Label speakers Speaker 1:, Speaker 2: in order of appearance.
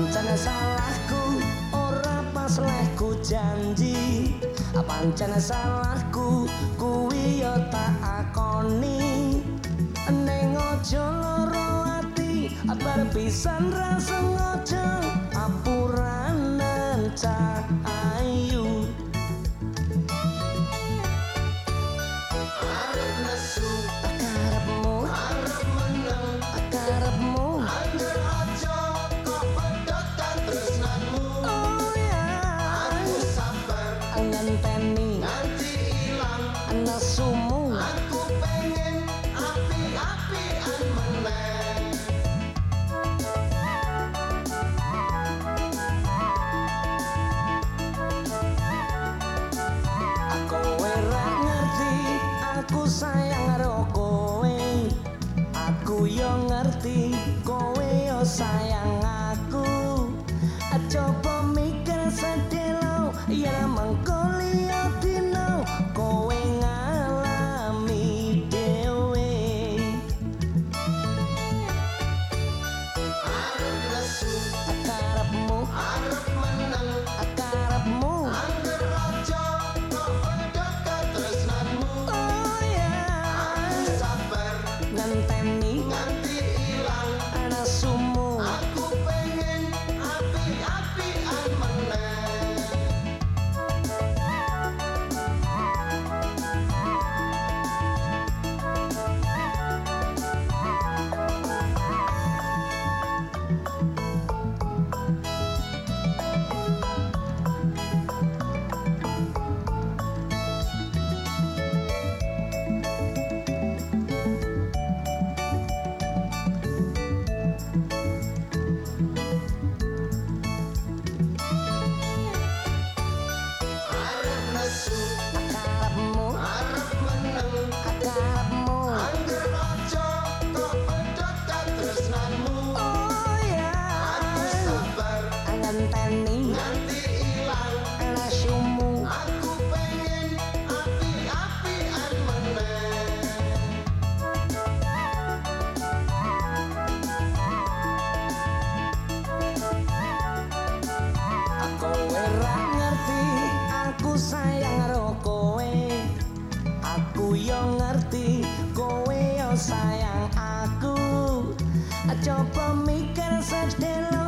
Speaker 1: pancen salahku ora pas lehku janji. Pancen salahku kuwi yo tak akoni. Ning aja loro ati bar pisan ra sengaja. Apuranen cah ayu.
Speaker 2: Arep nesu arep meneng
Speaker 1: karepmu ngenteni
Speaker 2: nanti ilang
Speaker 1: nasumu
Speaker 2: Aku pengen api-apian meneng
Speaker 1: Aku ora ngerti aku sayang karo kowe. Aku yo ngerti ngenteni
Speaker 2: nanti ilang
Speaker 1: nasumu
Speaker 2: Aku pengen api-apian meneng
Speaker 1: aku ora ngerti aku sayang karo kowe. Aku yo ngerti kowe yo sayang aku. Coba mikir sedelo